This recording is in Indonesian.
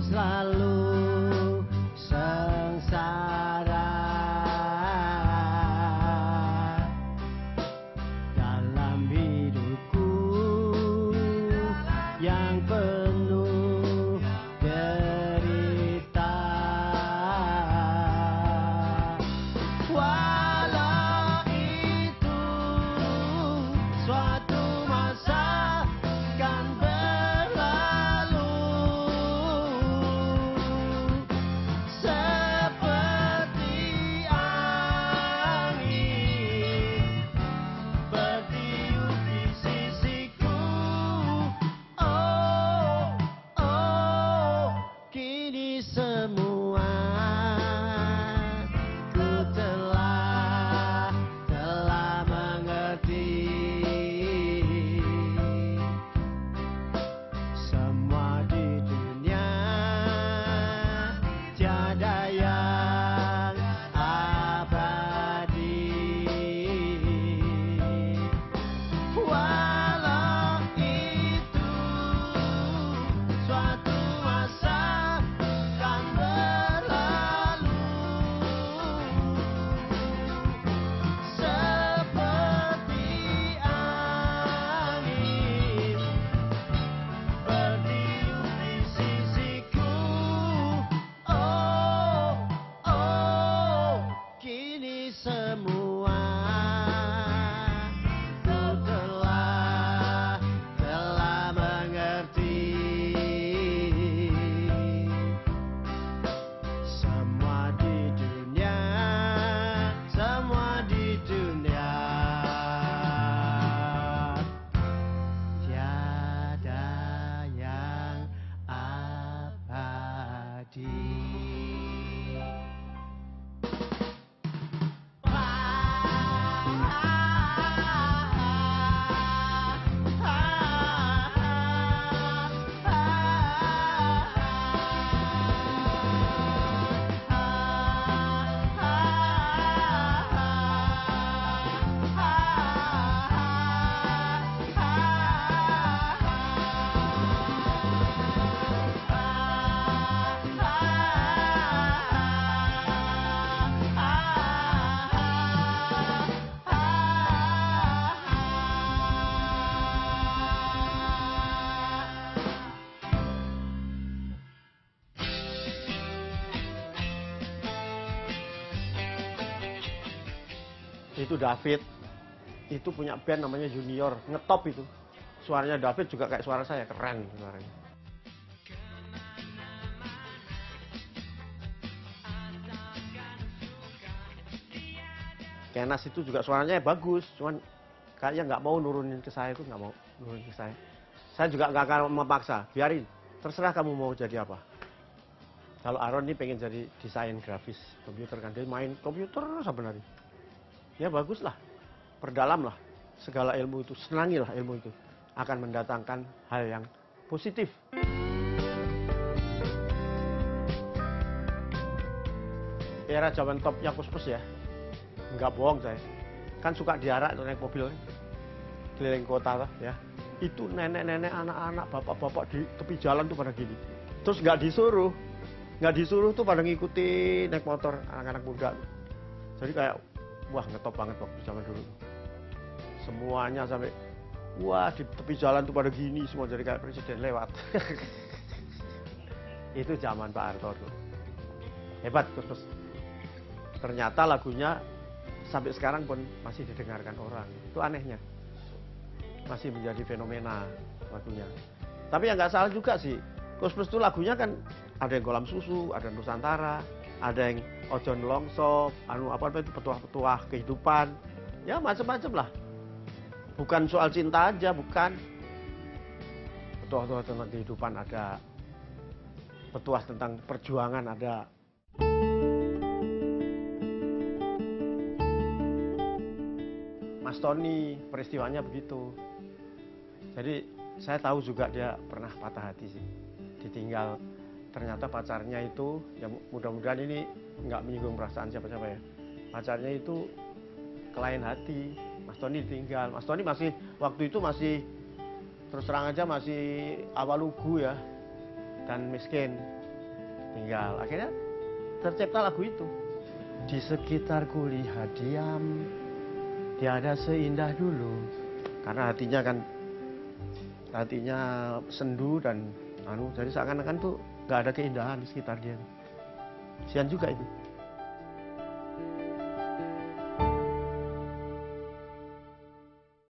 selalu itu David. Itu punya band namanya Junior. Ngetop itu. Suaranya David juga kayak suara saya. Keren suaranya. Kenas itu juga suaranya bagus. Cuman kayaknya nggak mau nurunin ke saya. Itu nggak mau nurunin ke saya. Saya juga nggak akan memaksa. Biarin. Terserah kamu mau jadi apa. Kalau Aaron ini pengen jadi desain grafis komputer kan. Dia main komputer sebenarnya ya baguslah. Perdalamlah. Segala ilmu itu senangilah ilmu itu. Akan mendatangkan hal yang positif. Era zaman topnya kuskus ya. Nggak bohong saya. Kan suka diarak naik mobil. Keliling kota tuh, ya. Itu nenek-nenek anak-anak bapak-bapak di tepi jalan tuh pada gini. Terus nggak disuruh. Nggak disuruh tuh pada ngikuti naik motor anak-anak muda. Jadi kayak wah ngetop banget waktu zaman dulu. Semuanya sampai wah di tepi jalan tuh pada gini. Semua jadi kayak presiden lewat. Itu zaman Pak Harto tuh. Hebat Gus Gus ternyata lagunya sampai sekarang pun masih didengarkan orang. Itu anehnya. Masih menjadi fenomena lagunya. Tapi yang nggak salah juga sih Plus itu lagunya kan ada yang kolam susu ada Nusantara ada yang ojon longso anu apa itu petuah-petuah kehidupan. Ya macam-macam lah. Bukan soal cinta aja bukan. Petuah-petuah tentang kehidupan ada. Petuah tentang perjuangan ada. Mas Tony peristiwanya begitu. Jadi saya tahu juga dia pernah patah hati sih. Ditinggal ternyata pacarnya itu ya mudah-mudahan ini nggak menyinggung perasaan siapa-siapa ya. Pacarnya itu kelain hati. Mas Tony ditinggal. Mas Tony masih waktu itu masih terus terang aja masih awal lugu ya. Dan miskin. Tinggal. Akhirnya tercipta lagu itu. Di sekitarku lihat diam tiada seindah dulu. Karena hatinya kan hatinya sendu dan anu jadi seakan-akan tuh nggak ada keindahan di sekitar dia. Sian juga itu